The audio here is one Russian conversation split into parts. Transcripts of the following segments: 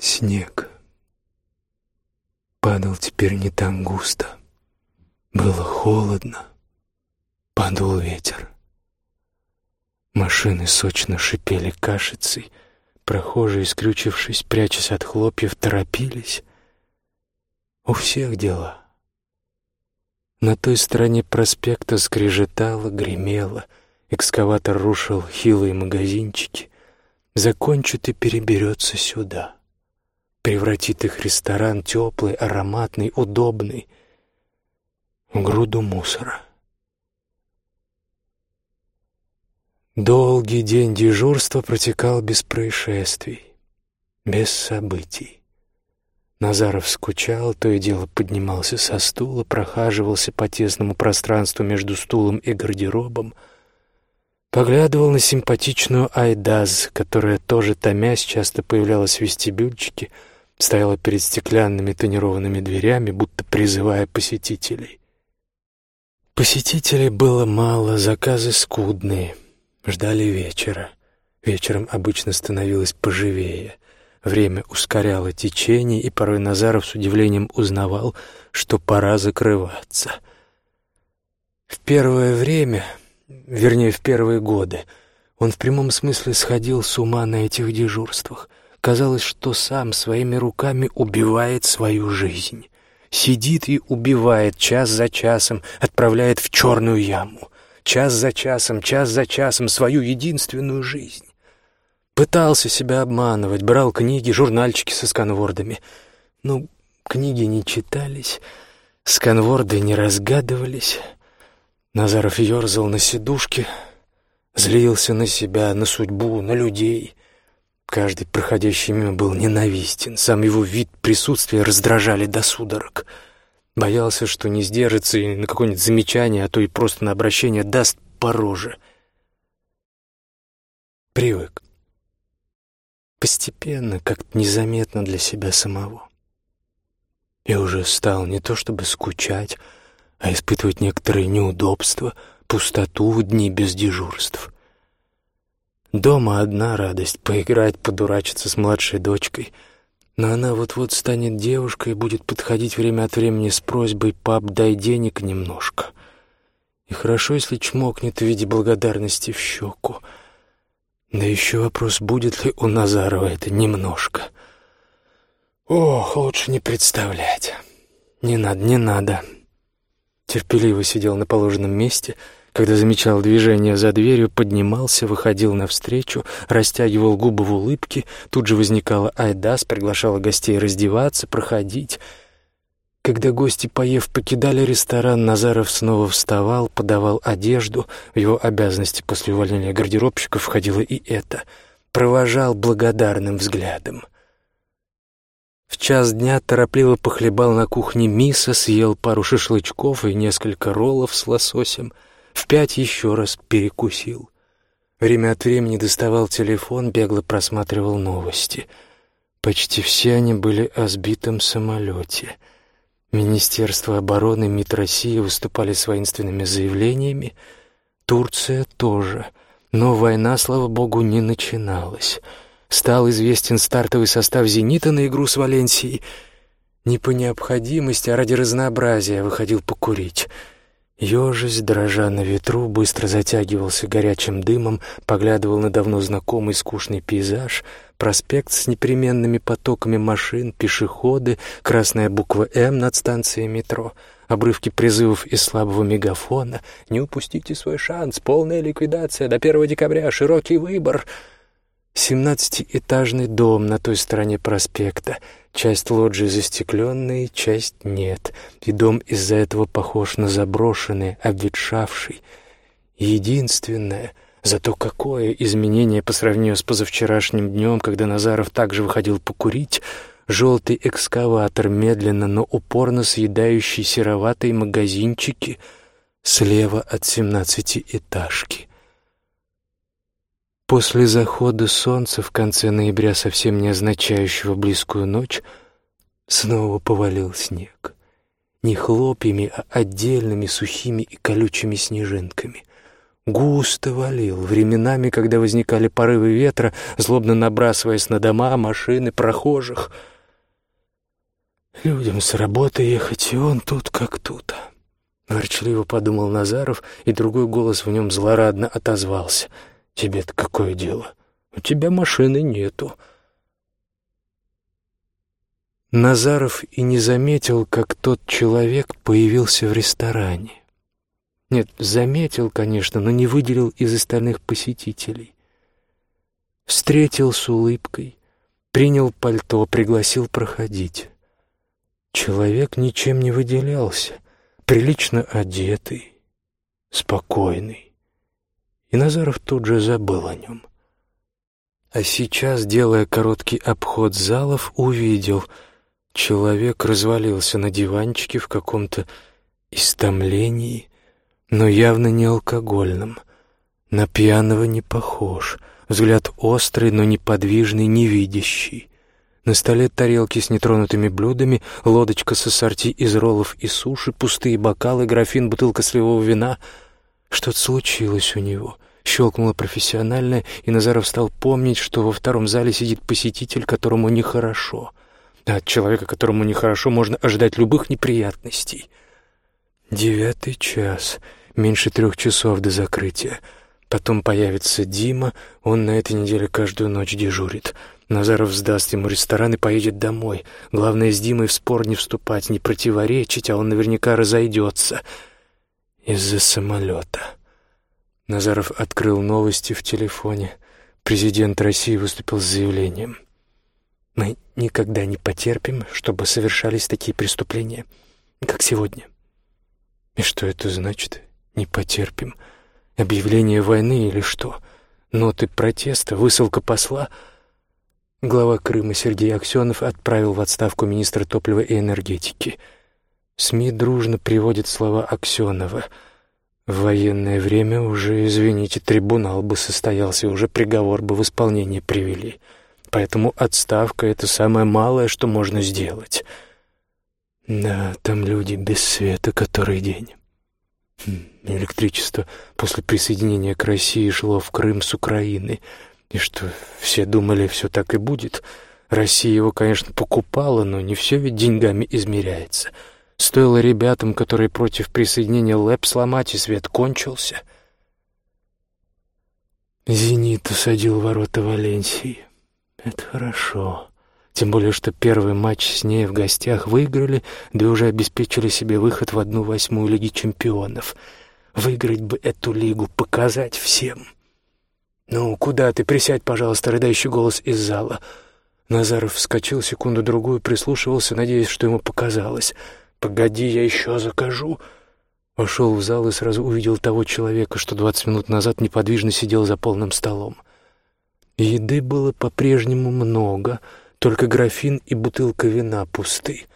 Снег падал теперь не так густо. Было холодно, подул ветер. Машины сочно шипели кашицей, прохожие, скрючившись, прячась от хлопьев, торопились. У всех дела. На той стороне проспекта скрежетало, гремело, экскаватор рушил хилые магазинчики. Закончит и переберется сюда. Превратит их ресторан теплый, ароматный, удобный в груду мусора. Долгий день дежурства протекал без происшествий, без событий. Назаров скучал, то и дело поднимался со стула, прохаживался по тесному пространству между стулом и гардеробом, поглядывал на симпатичную Айдаз, которая, тоже томясь, часто появлялась в вестибюльчике, стояла перед стеклянными тонированными дверями, будто призывая посетителей. Посетителей было мало, заказы скудные, ждали вечера. Вечером обычно становилось поживее — Время ускоряло течение, и порой Назаров с удивлением узнавал, что пора закрываться. В первое время, вернее, в первые годы, он в прямом смысле сходил с ума на этих дежурствах. Казалось, что сам своими руками убивает свою жизнь. Сидит и убивает час за часом, отправляет в черную яму. Час за часом, час за часом свою единственную жизнь. Пытался себя обманывать, брал книги, журнальчики со сканвордами. Ну, книги не читались, сканворды не разгадывались. Назаров ерзал на сидушке, злился на себя, на судьбу, на людей. Каждый проходящий мимо был ненавистен, сам его вид, присутствие раздражали до судорог. Боялся, что не сдержится и на какое-нибудь замечание, а то и просто на обращение даст по роже. Привык. Постепенно, как-то незаметно для себя самого. И уже стал не то чтобы скучать, а испытывать некоторые неудобства, пустоту в дни без дежурств. Дома одна радость — поиграть, подурачиться с младшей дочкой. Но она вот-вот станет девушкой и будет подходить время от времени с просьбой «пап, дай денег немножко». И хорошо, если чмокнет в виде благодарности в щеку — да еще вопрос, будет ли у Назарова это немножко. Ох, лучше не представлять. Не надо, не надо. Терпеливо сидел на положенном месте, когда замечал движение за дверью, поднимался, выходил навстречу, растягивал губы в улыбке, тут же возникала Айдас, приглашала гостей раздеваться, проходить — когда гости, поев, покидали ресторан, Назаров снова вставал, подавал одежду. В его обязанности после увольнения гардеробщиков входило и это. Провожал благодарным взглядом. В час дня торопливо похлебал на кухне миса, съел пару шашлычков и несколько роллов с лососем. В пять еще раз перекусил. Время от времени доставал телефон, бегло просматривал новости. Почти все они были о сбитом самолете — Министерство обороны, МИД России выступали с воинственными заявлениями. Турция тоже. Но война, слава богу, не начиналась. Стал известен стартовый состав «Зенита» на игру с Валенсией. Не по необходимости, а ради разнообразия выходил покурить. Ёжись, дрожа на ветру, быстро затягивался горячим дымом, поглядывал на давно знакомый скучный пейзаж, проспект с непременными потоками машин, пешеходы, красная буква «М» над станцией метро, обрывки призывов из слабого мегафона «Не упустите свой шанс, полная ликвидация, до 1 декабря, широкий выбор». Семнадцатиэтажный дом на той стороне проспекта. Часть лоджии застекленная, часть нет. И дом из-за этого похож на заброшенный, обветшавший. Единственное, зато какое изменение по сравнению с позавчерашним днем, когда Назаров также выходил покурить, желтый экскаватор, медленно, но упорно съедающий сероватые магазинчики слева от семнадцатиэтажки. После захода солнца в конце ноября, совсем не означающего близкую ночь, снова повалил снег. Не хлопьями, а отдельными сухими и колючими снежинками. Густо валил, временами, когда возникали порывы ветра, злобно набрасываясь на дома, машины, прохожих. Людям с работы ехать, и он тут как тут. Ворчливо подумал Назаров, и другой голос в нем злорадно отозвался. «Тебе-то какое дело? У тебя машины нету». Назаров и не заметил, как тот человек появился в ресторане. Нет, заметил, конечно, но не выделил из остальных посетителей. Встретил с улыбкой, принял пальто, пригласил проходить. Человек ничем не выделялся, прилично одетый, спокойный. И Назаров тут же забыл о нем. А сейчас, делая короткий обход залов, увидел — Человек развалился на диванчике в каком-то истомлении, но явно не алкогольном. На пьяного не похож, взгляд острый, но неподвижный, невидящий. На столе тарелки с нетронутыми блюдами, лодочка с ассорти из роллов и суши, пустые бокалы, графин, бутылка сливого вина. Что-то случилось у него. Щелкнуло профессиональное, и Назаров стал помнить, что во втором зале сидит посетитель, которому нехорошо. От человека, которому нехорошо, можно ожидать любых неприятностей. Девятый час, меньше трех часов до закрытия. Потом появится Дима, он на этой неделе каждую ночь дежурит. Назаров сдаст ему ресторан и поедет домой. Главное, с Димой в спор не вступать, не противоречить, а он наверняка разойдется. Из-за самолета. Назаров открыл новости в телефоне. Президент России выступил с заявлением. Мы никогда не потерпим, чтобы совершались такие преступления, как сегодня. И что это значит? Не потерпим. Объявление войны или что? Ноты протеста, высылка посла. Глава Крыма Сергей Аксенов отправил в отставку министра топлива и энергетики. СМИ дружно приводят слова Аксенова. В военное время уже, извините, трибунал бы состоялся, уже приговор бы в исполнение привели. — Поэтому отставка — это самое малое, что можно сделать. Да, там люди без света который день. Хм, электричество после присоединения к России шло в Крым с Украины. И что, все думали, все так и будет? Россия его, конечно, покупала, но не все ведь деньгами измеряется. Стоило ребятам, которые против присоединения ЛЭП сломать, и свет кончился. «Зенит» усадил ворота Валенсии. Это хорошо. Тем более, что первый матч с ней в гостях выиграли, да уже обеспечили себе выход в одну восьмую Лиги Чемпионов. Выиграть бы эту лигу, показать всем. «Ну, куда ты? Присядь, пожалуйста», — рыдающий голос из зала. Назаров вскочил секунду-другую, прислушивался, надеясь, что ему показалось. «Погоди, я еще закажу». Вошел в зал и сразу увидел того человека, что двадцать минут назад неподвижно сидел за полным столом. Еды было по-прежнему много, только графин и бутылка вина пусты.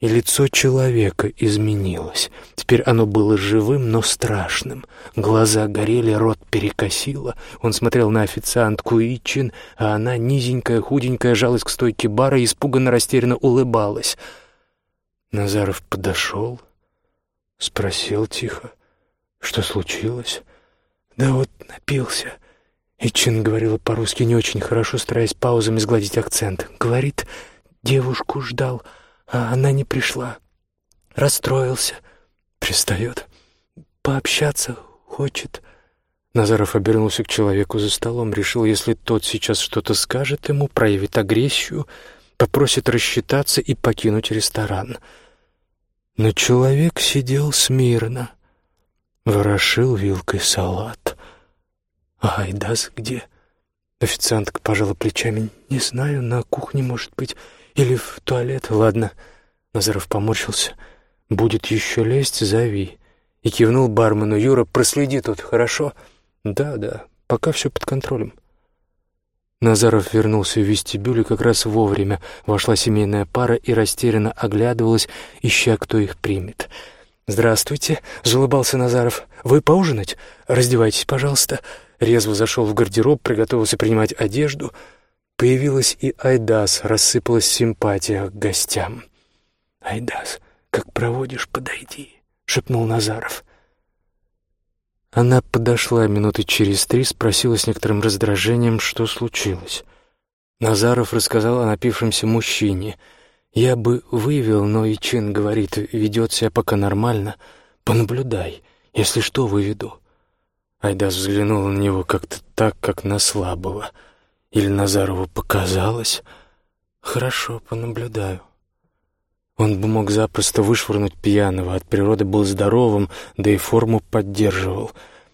И лицо человека изменилось. Теперь оно было живым, но страшным. Глаза горели, рот перекосило. Он смотрел на официантку Ичин, а она, низенькая, худенькая, жалась к стойке бара и испуганно растерянно улыбалась. Назаров подошел, спросил тихо, что случилось. «Да вот напился», Ичин говорила по-русски не очень хорошо, стараясь паузами сгладить акцент. Говорит, девушку ждал, а она не пришла. Расстроился. Пристает. Пообщаться хочет. Назаров обернулся к человеку за столом, решил, если тот сейчас что-то скажет ему, проявит агрессию, попросит рассчитаться и покинуть ресторан. Но человек сидел смирно, ворошил вилкой салат. «А Айдас где?» Официантка пожала плечами. «Не знаю, на кухне, может быть, или в туалет. Ладно». Назаров поморщился. «Будет еще лезть, зови». И кивнул бармену. «Юра, проследи тут, хорошо?» «Да, да, пока все под контролем». Назаров вернулся в вестибюль и как раз вовремя вошла семейная пара и растерянно оглядывалась, ища, кто их примет. «Здравствуйте», — залыбался Назаров. «Вы поужинать? Раздевайтесь, пожалуйста». Резво зашел в гардероб, приготовился принимать одежду. Появилась и Айдас, рассыпалась симпатия к гостям. «Айдас, как проводишь, подойди», — шепнул Назаров. Она подошла минуты через три, спросила с некоторым раздражением, что случилось. Назаров рассказал о напившемся мужчине. «Я бы вывел, но и Чин говорит, ведет себя пока нормально. Понаблюдай, если что, выведу». Айдас взглянула на него как-то так, как на слабого. Или Назарову показалось. «Хорошо, понаблюдаю». Он бы мог запросто вышвырнуть пьяного, от природы был здоровым, да и форму поддерживал.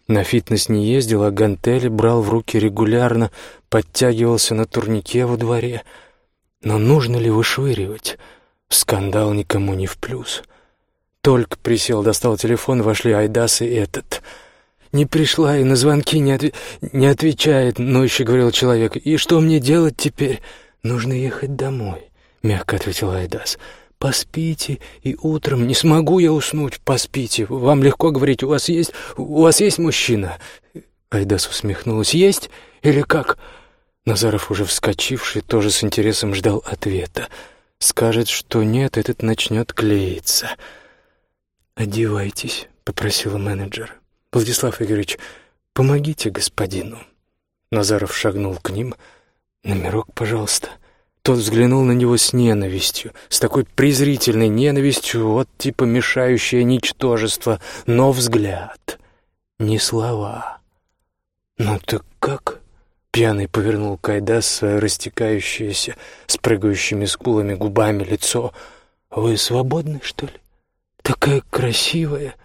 На фитнес не ездил, а гантели брал в руки регулярно, подтягивался на турнике во дворе. Но нужно ли вышвыривать? Скандал никому не в плюс. Только присел, достал телефон, вошли Айдас и этот. «Не пришла и на звонки не, отв... не отвечает», — ночью говорил человек. «И что мне делать теперь?» «Нужно ехать домой», — мягко ответил Айдас. «Поспите, и утром не смогу я уснуть, поспите. Вам легко говорить, у вас есть... у вас есть мужчина?» Айдас усмехнулась. «Есть? Или как?» Назаров, уже вскочивший, тоже с интересом ждал ответа. Скажет, что нет, этот начнет клеиться. «Одевайтесь», — попросила менеджер. «Владислав Игоревич, помогите господину». Назаров шагнул к ним. «Номерок, пожалуйста». Тот взглянул на него с ненавистью, с такой презрительной ненавистью, вот типа мешающее ничтожество, но взгляд, не слова. «Ну так как?» Пьяный повернул Кайдас свое растекающееся с прыгающими скулами губами лицо. «Вы свободны, что ли? Такая красивая!»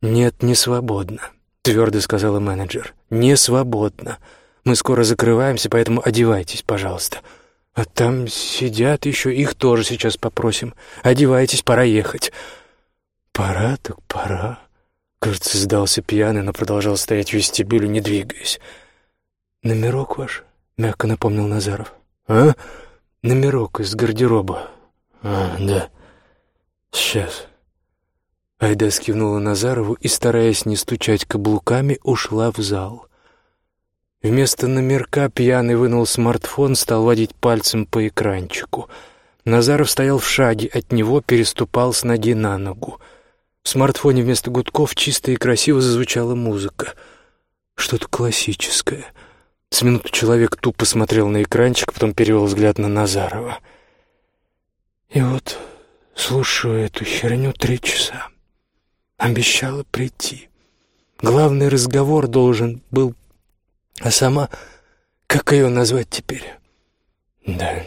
«Нет, не свободна», — твердо сказала менеджер. «Не свободна. Мы скоро закрываемся, поэтому одевайтесь, пожалуйста». «А там сидят еще, их тоже сейчас попросим. Одевайтесь, пора ехать». «Пора так пора». Кажется, сдался пьяный, но продолжал стоять в вестибюле, не двигаясь. «Номерок ваш?» — мягко напомнил Назаров. «А? Номерок из гардероба». «А, да. Сейчас». Айда скивнула Назарову и, стараясь не стучать каблуками, ушла в зал. Вместо номерка пьяный вынул смартфон, стал водить пальцем по экранчику. Назаров стоял в шаге от него, переступал с ноги на ногу. В смартфоне вместо гудков чисто и красиво зазвучала музыка. Что-то классическое — с минуту человек тупо смотрел на экранчик, потом перевел взгляд на Назарова. И вот слушаю эту херню три часа. Обещала прийти. Главный разговор должен был... А сама... Как ее назвать теперь? Да,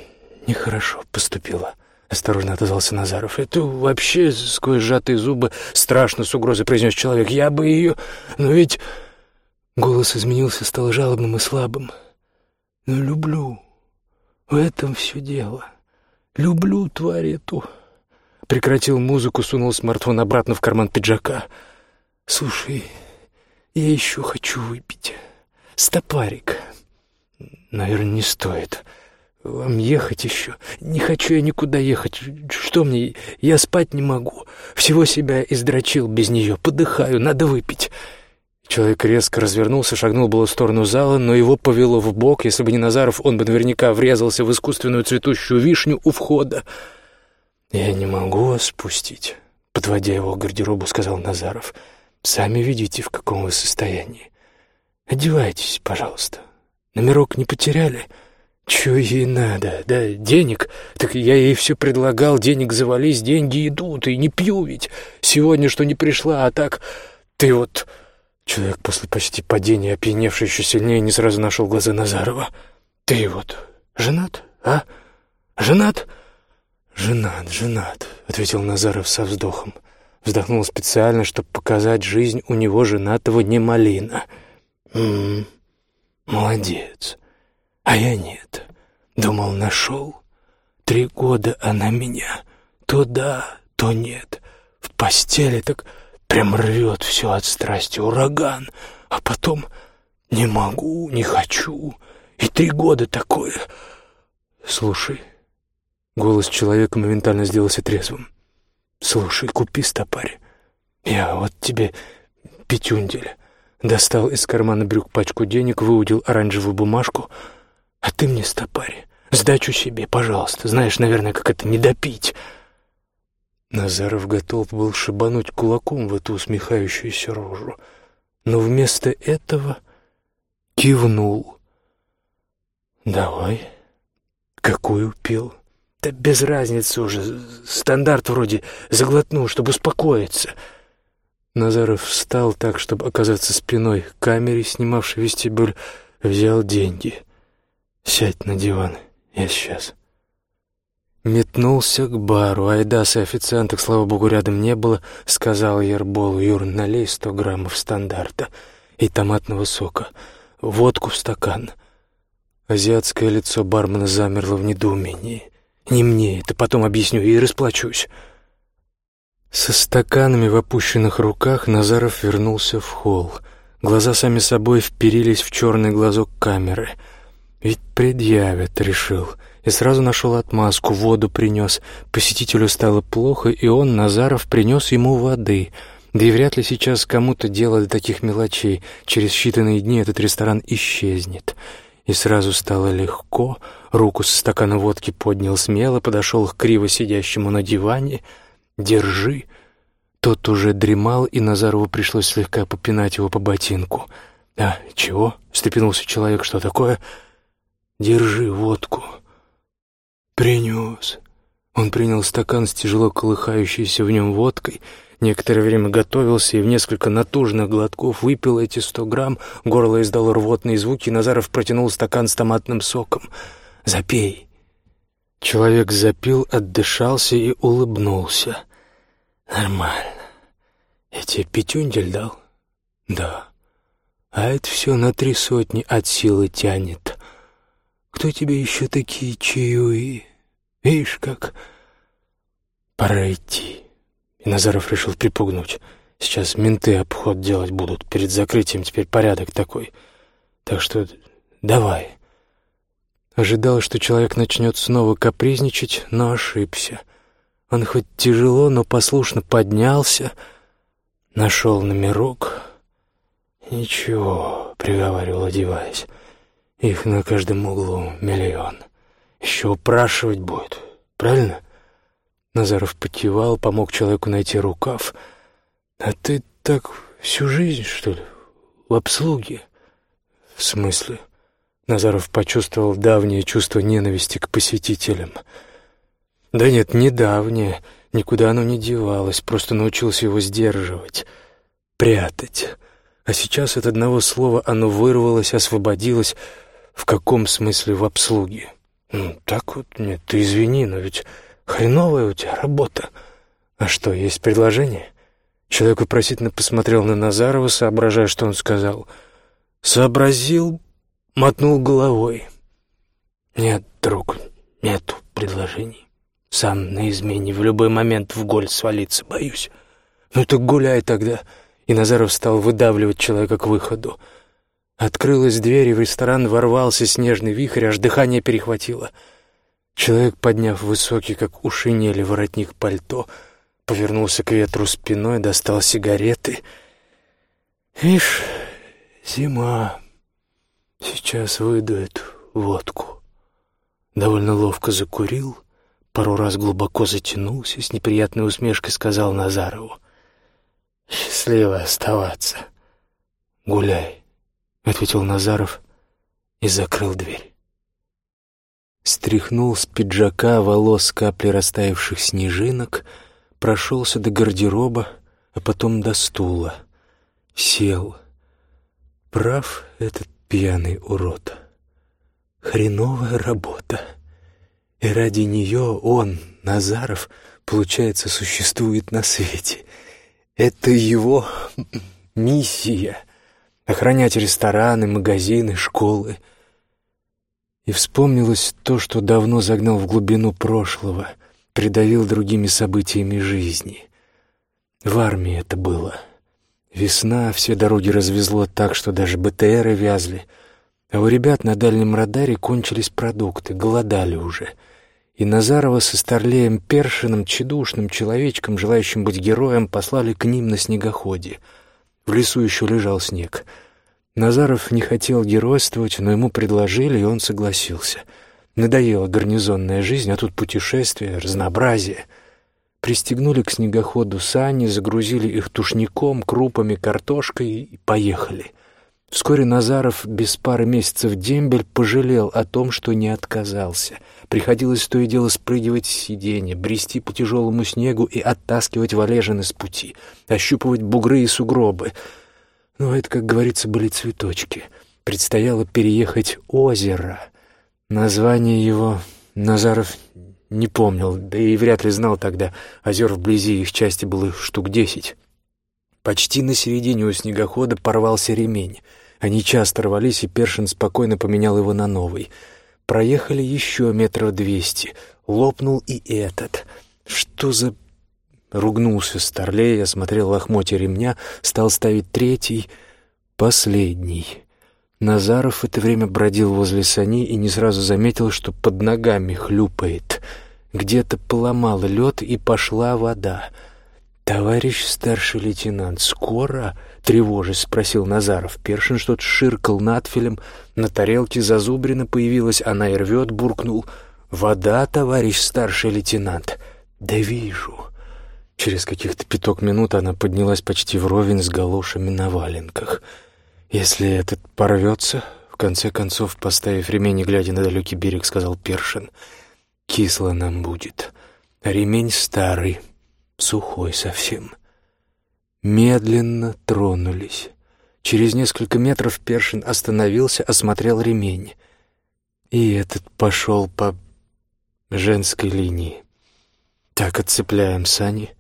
нехорошо поступила. Осторожно отозвался Назаров. «Это вообще, сквозь сжатые зубы, страшно с угрозой произнес человек. Я бы ее... Но ведь...» Голос изменился, стал жалобным и слабым. «Но люблю. В этом все дело. Люблю тварь эту». Прекратил музыку, сунул смартфон обратно в карман пиджака. «Слушай, я еще хочу выпить. Стопарик. Наверное, не стоит. Вам ехать еще? Не хочу я никуда ехать. Что мне? Я спать не могу. Всего себя издрочил без нее. Подыхаю, надо выпить». Человек резко развернулся, шагнул было в сторону зала, но его повело в бок. Если бы не Назаров, он бы наверняка врезался в искусственную цветущую вишню у входа. «Я не могу вас спустить», — подводя его к гардеробу, сказал Назаров. «Сами видите, в каком вы состоянии. Одевайтесь, пожалуйста. Номерок не потеряли?» «Чё ей надо? Да, денег? Так я ей все предлагал, денег завались, деньги идут, и не пью ведь. Сегодня что не пришла, а так... Ты вот...» Человек после почти падения, опьяневший еще сильнее, не сразу нашел глаза Назарова. «Ты вот женат, а? Женат?» «Женат, женат», — ответил Назаров со вздохом. Вздохнул специально, чтобы показать жизнь у него женатого не малина. «М «М-м, -м, молодец. А я нет. Думал, нашел. Три года она меня. То да, то нет. В постели так Прям рвет все от страсти, ураган. А потом не могу, не хочу. И три года такое. Слушай. Голос человека моментально сделался трезвым. Слушай, купи стопарь. Я вот тебе пятюндель. Достал из кармана брюк пачку денег, выудил оранжевую бумажку. А ты мне стопарь. Сдачу себе, пожалуйста. Знаешь, наверное, как это не допить. Назаров готов был шибануть кулаком в эту усмехающуюся рожу. но вместо этого кивнул. «Давай. Какую пил?» «Да без разницы уже. Стандарт вроде заглотнул, чтобы успокоиться». Назаров встал так, чтобы оказаться спиной к камере, снимавшей вестибюль, взял деньги. «Сядь на диван, я сейчас». Метнулся к бару. Айдас и официанток, слава богу, рядом не было. Сказал Ерболу, Юр, налей сто граммов стандарта и томатного сока. Водку в стакан. Азиатское лицо бармена замерло в недоумении. «Не мне это, потом объясню и расплачусь». Со стаканами в опущенных руках Назаров вернулся в холл. Глаза сами собой вперились в черный глазок камеры. «Ведь предъявят», — решил и сразу нашел отмазку, воду принес. Посетителю стало плохо, и он, Назаров, принес ему воды. Да и вряд ли сейчас кому-то дело до таких мелочей. Через считанные дни этот ресторан исчезнет. И сразу стало легко. Руку со стакана водки поднял смело, подошел к криво сидящему на диване. «Держи». Тот уже дремал, и Назарову пришлось слегка попинать его по ботинку. «А, чего?» — встрепенулся человек. «Что такое?» «Держи водку». «Принес». Он принял стакан с тяжело колыхающейся в нем водкой, некоторое время готовился и в несколько натужных глотков выпил эти сто грамм, горло издало рвотные звуки, Назаров протянул стакан с томатным соком. «Запей». Человек запил, отдышался и улыбнулся. «Нормально. Я тебе пятюндель дал?» «Да. А это все на три сотни от силы тянет. Кто тебе еще такие чаевые?» Видишь, как... Пора идти. И Назаров решил припугнуть. Сейчас менты обход делать будут. Перед закрытием теперь порядок такой. Так что давай. Ожидал, что человек начнет снова капризничать, но ошибся. Он хоть тяжело, но послушно поднялся, нашел номерок. «Ничего», — приговаривал, одеваясь, — «их на каждом углу миллион». Еще упрашивать будет, правильно? Назаров покивал, помог человеку найти рукав. А ты так всю жизнь, что ли, в обслуге? В смысле? Назаров почувствовал давнее чувство ненависти к посетителям. Да нет, не давнее, никуда оно не девалось, просто научился его сдерживать, прятать. А сейчас от одного слова оно вырвалось, освободилось. В каком смысле в обслуге? «Ну, так вот, нет, ты извини, но ведь хреновая у тебя работа. А что, есть предложение?» Человек вопросительно посмотрел на Назарова, соображая, что он сказал. Сообразил, мотнул головой. «Нет, друг, нету предложений. Сам на измене в любой момент в голь свалиться боюсь. Ну так гуляй тогда». И Назаров стал выдавливать человека к выходу. Открылась дверь, и в ресторан ворвался снежный вихрь, аж дыхание перехватило. Человек, подняв высокий, как у шинели, воротник пальто, повернулся к ветру спиной, достал сигареты. «Ишь, зима. Сейчас выдует водку». Довольно ловко закурил, пару раз глубоко затянулся, с неприятной усмешкой сказал Назарову. «Счастливо оставаться. Гуляй». — ответил Назаров и закрыл дверь. Стряхнул с пиджака волос капли растаявших снежинок, прошелся до гардероба, а потом до стула. Сел. Прав этот пьяный урод. Хреновая работа. И ради нее он, Назаров, получается, существует на свете. Это его миссия — охранять рестораны, магазины, школы. И вспомнилось то, что давно загнал в глубину прошлого, придавил другими событиями жизни. В армии это было. Весна, все дороги развезло так, что даже БТРы вязли, а у ребят на дальнем радаре кончились продукты, голодали уже. И Назарова со Старлеем Першиным, тщедушным человечком, желающим быть героем, послали к ним на снегоходе — в лесу еще лежал снег. Назаров не хотел геройствовать, но ему предложили, и он согласился. Надоела гарнизонная жизнь, а тут путешествие, разнообразие. Пристегнули к снегоходу сани, загрузили их тушником, крупами, картошкой и поехали. Вскоре Назаров без пары месяцев дембель пожалел о том, что не отказался. Приходилось то и дело спрыгивать с сиденья, брести по тяжелому снегу и оттаскивать валежины с пути, ощупывать бугры и сугробы. Но это, как говорится, были цветочки. Предстояло переехать озеро. Название его Назаров не помнил, да и вряд ли знал тогда. Озер вблизи их части было штук десять. Почти на середине у снегохода порвался ремень. Они часто рвались, и Першин спокойно поменял его на новый. Проехали еще метров двести. Лопнул и этот. Что за... Ругнулся Старлей, осмотрел лохмотья ремня, стал ставить третий, последний. Назаров в это время бродил возле сани и не сразу заметил, что под ногами хлюпает. Где-то поломал лед, и пошла вода. «Товарищ старший лейтенант, скоро?» — тревожись спросил Назаров. Першин что-то ширкал надфилем, на тарелке зазубрина появилась, она и рвет, буркнул. «Вода, товарищ старший лейтенант?» «Да вижу». Через каких-то пяток минут она поднялась почти вровень с галошами на валенках — «Если этот порвется, в конце концов, поставив ремень и глядя на далекий берег, сказал Першин, кисло нам будет. Ремень старый, сухой совсем». Медленно тронулись. Через несколько метров Першин остановился, осмотрел ремень. И этот пошел по женской линии. Так отцепляем сани,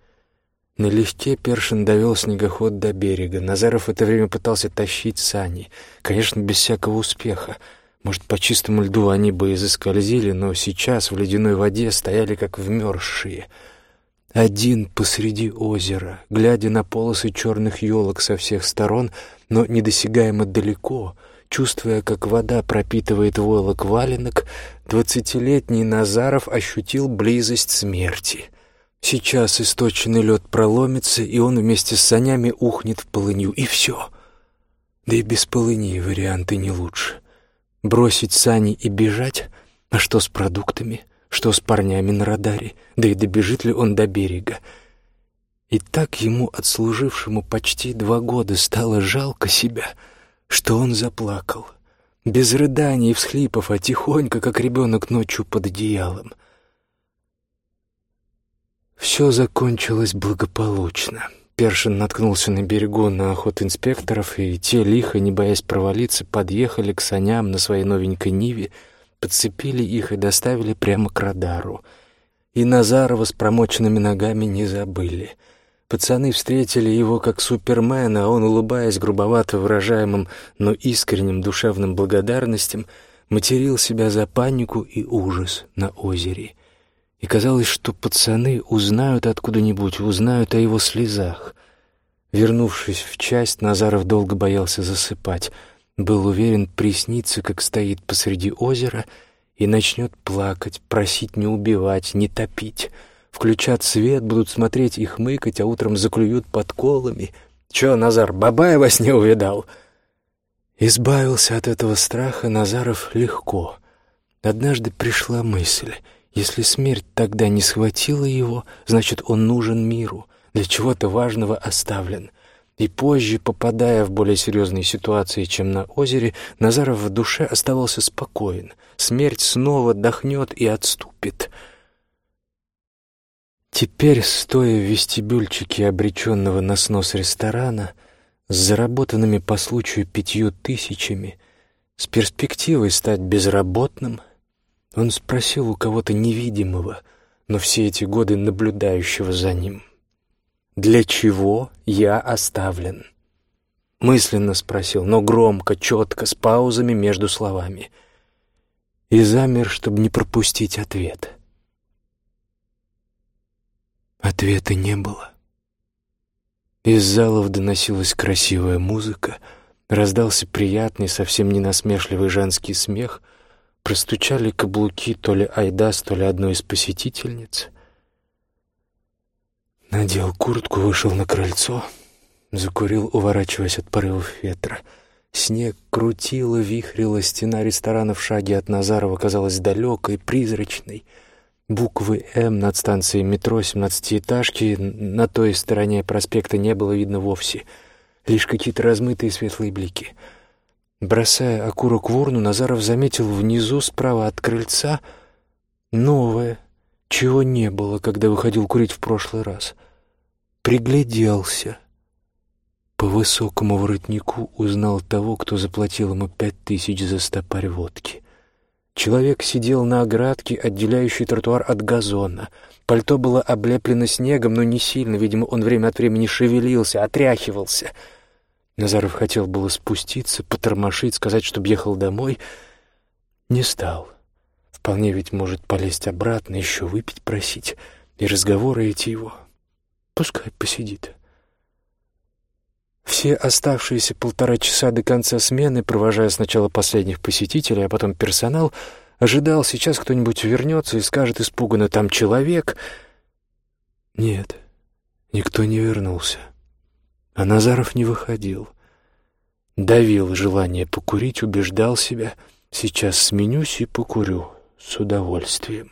Налегке Першин довел снегоход до берега. Назаров в это время пытался тащить сани. Конечно, без всякого успеха. Может, по чистому льду они бы и заскользили, но сейчас в ледяной воде стояли как вмерзшие. Один посреди озера, глядя на полосы черных елок со всех сторон, но недосягаемо далеко, чувствуя, как вода пропитывает войлок валенок, двадцатилетний Назаров ощутил близость смерти — Сейчас источенный лед проломится, и он вместе с санями ухнет в полынью, и все. Да и без полыни варианты не лучше. Бросить сани и бежать? А что с продуктами? Что с парнями на радаре? Да и добежит ли он до берега? И так ему, отслужившему почти два года, стало жалко себя, что он заплакал. Без рыданий и всхлипов, а тихонько, как ребенок ночью под одеялом. Все закончилось благополучно. Першин наткнулся на берегу на охот инспекторов, и те, лихо, не боясь провалиться, подъехали к саням на своей новенькой Ниве, подцепили их и доставили прямо к радару. И Назарова с промоченными ногами не забыли. Пацаны встретили его как супермена, а он, улыбаясь грубовато выражаемым, но искренним душевным благодарностям, материл себя за панику и ужас на озере — и казалось, что пацаны узнают откуда-нибудь, узнают о его слезах. Вернувшись в часть, Назаров долго боялся засыпать. Был уверен, приснится, как стоит посреди озера и начнет плакать, просить не убивать, не топить. Включат свет, будут смотреть и хмыкать, а утром заклюют подколами. «Чё, Назар, бабая во сне увидал?» Избавился от этого страха Назаров легко. Однажды пришла мысль — если смерть тогда не схватила его, значит, он нужен миру, для чего-то важного оставлен. И позже, попадая в более серьезные ситуации, чем на озере, Назаров в душе оставался спокоен. Смерть снова дохнет и отступит. Теперь, стоя в вестибюльчике обреченного на снос ресторана, с заработанными по случаю пятью тысячами, с перспективой стать безработным — он спросил у кого-то невидимого, но все эти годы наблюдающего за ним. «Для чего я оставлен?» Мысленно спросил, но громко, четко, с паузами между словами. И замер, чтобы не пропустить ответ. Ответа не было. Из залов доносилась красивая музыка, раздался приятный, совсем не насмешливый женский смех — Простучали каблуки то ли Айдас, то ли одной из посетительниц. Надел куртку, вышел на крыльцо, закурил, уворачиваясь от порывов ветра. Снег крутило, вихрило, стена ресторана в шаге от Назарова казалась далекой, призрачной. Буквы «М» над станцией метро семнадцатиэтажки на той стороне проспекта не было видно вовсе. Лишь какие-то размытые светлые блики. Бросая окурок в урну, Назаров заметил внизу, справа от крыльца, новое, чего не было, когда выходил курить в прошлый раз. Пригляделся. По высокому воротнику узнал того, кто заплатил ему пять тысяч за стопарь водки. Человек сидел на оградке, отделяющей тротуар от газона. Пальто было облеплено снегом, но не сильно, видимо, он время от времени шевелился, отряхивался. Назаров хотел было спуститься, потормошить, сказать, чтобы ехал домой. Не стал. Вполне ведь может полезть обратно, еще выпить просить, и разговоры эти его. Пускай посидит. Все оставшиеся полтора часа до конца смены, провожая сначала последних посетителей, а потом персонал, ожидал, сейчас кто-нибудь вернется и скажет испуганно «там человек». Нет, никто не вернулся. А Назаров не выходил. Давил желание покурить, убеждал себя «сейчас сменюсь и покурю с удовольствием».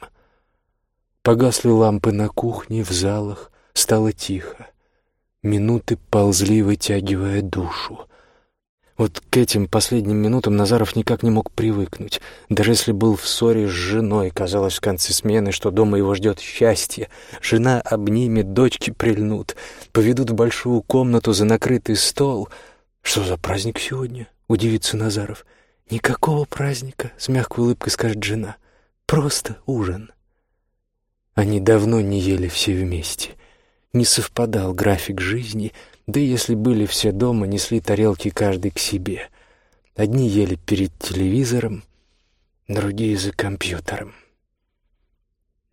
Погасли лампы на кухне, в залах, стало тихо. Минуты ползли, вытягивая душу. Вот к этим последним минутам Назаров никак не мог привыкнуть. Даже если был в ссоре с женой, казалось в конце смены, что дома его ждет счастье. Жена обнимет, дочки прильнут, поведут в большую комнату за накрытый стол. «Что за праздник сегодня?» — удивится Назаров. «Никакого праздника», — с мягкой улыбкой скажет жена. «Просто ужин». Они давно не ели все вместе — не совпадал график жизни, да и если были все дома, несли тарелки каждый к себе. Одни ели перед телевизором, другие за компьютером.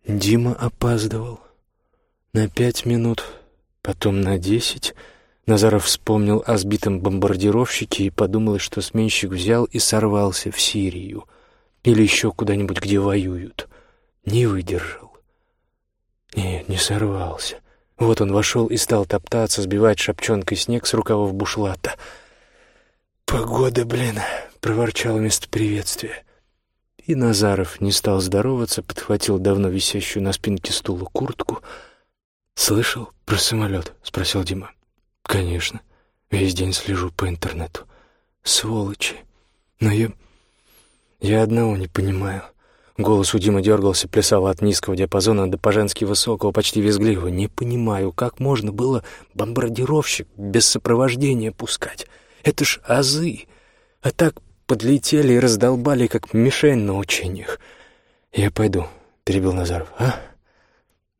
Дима опаздывал. На пять минут, потом на десять. Назаров вспомнил о сбитом бомбардировщике и подумал, что сменщик взял и сорвался в Сирию или еще куда-нибудь, где воюют. Не выдержал. Нет, не сорвался. Вот он вошел и стал топтаться, сбивать шапчонкой снег с рукавов бушлата. «Погода, блин!» — проворчал вместо приветствия. И Назаров не стал здороваться, подхватил давно висящую на спинке стула куртку. «Слышал про самолет?» — спросил Дима. «Конечно. Весь день слежу по интернету. Сволочи. Но я... я одного не понимаю. Голос у Димы дергался, плясал от низкого диапазона до по-женски высокого, почти визгливого. «Не понимаю, как можно было бомбардировщик без сопровождения пускать? Это ж азы! А так подлетели и раздолбали, как мишень на учениях. «Я пойду», — перебил Назаров. «А?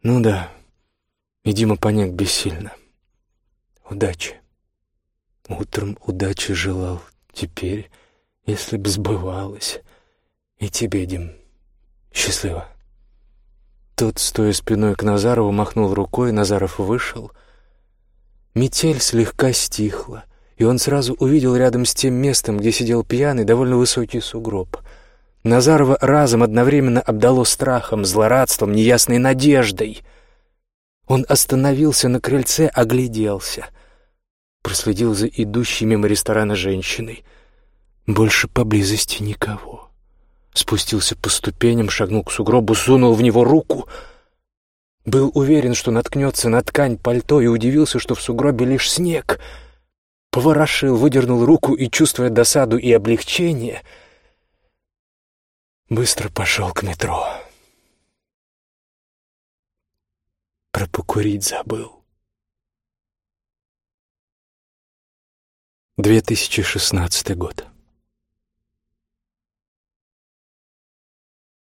Ну да». И Дима понять бессильно. «Удачи». Утром удачи желал. Теперь, если б сбывалось. И тебе, Дим, Счастливо. Тот, стоя спиной к Назарову, махнул рукой, Назаров вышел. Метель слегка стихла, и он сразу увидел рядом с тем местом, где сидел пьяный, довольно высокий сугроб. Назарова разом одновременно обдало страхом, злорадством, неясной надеждой. Он остановился на крыльце, огляделся. Проследил за идущей мимо ресторана женщиной. Больше поблизости никого спустился по ступеням, шагнул к сугробу, сунул в него руку. Был уверен, что наткнется на ткань пальто и удивился, что в сугробе лишь снег. Поворошил, выдернул руку и, чувствуя досаду и облегчение, быстро пошел к метро. Про покурить забыл. 2016 год.